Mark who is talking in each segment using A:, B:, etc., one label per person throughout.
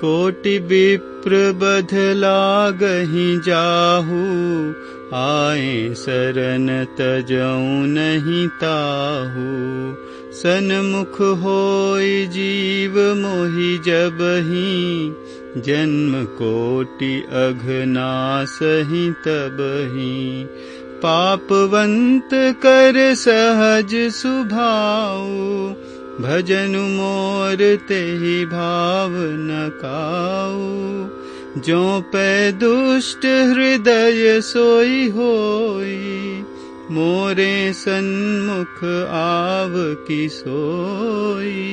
A: कोटि विप्र जाहू आए शरण तजऊ नहीं ताहू। सन्मुख होय जीव मोहि जबहि जन्म कोटि अघनासहि तबहि। पापवन्त कर सहज सुभाऊ भजनु मोर तेहि भाव नकाऊ जो पै दुष्ट हृदय सोई होई मोरे सन्मुख आव की सोई।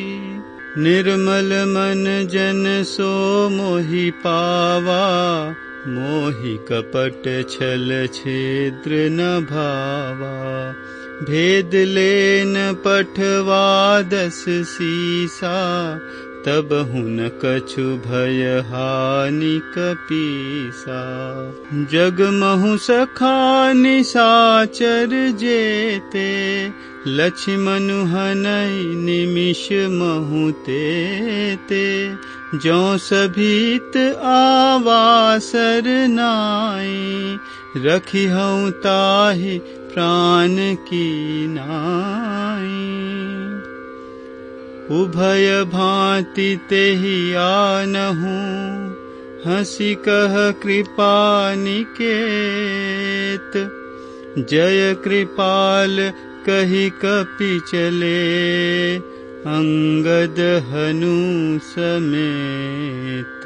A: निर्मल मन जन सो मोहि पावा मोहि कपट छल छिद्र न भावा भेद लेन पठवा दस सीसा तब हुन कछु भय हानि कपीसा। जग महु सखा निसाचर जेते लक्ष्मण हनई निमिष महु ते जो सभीत आवासर नाई रखी हूँ ताहि प्राण की नाई। उभय भांति ते ही आनहू हसी कह कृपा निकेत। जय कृपाल कही कपि चले अंगद हनु समेत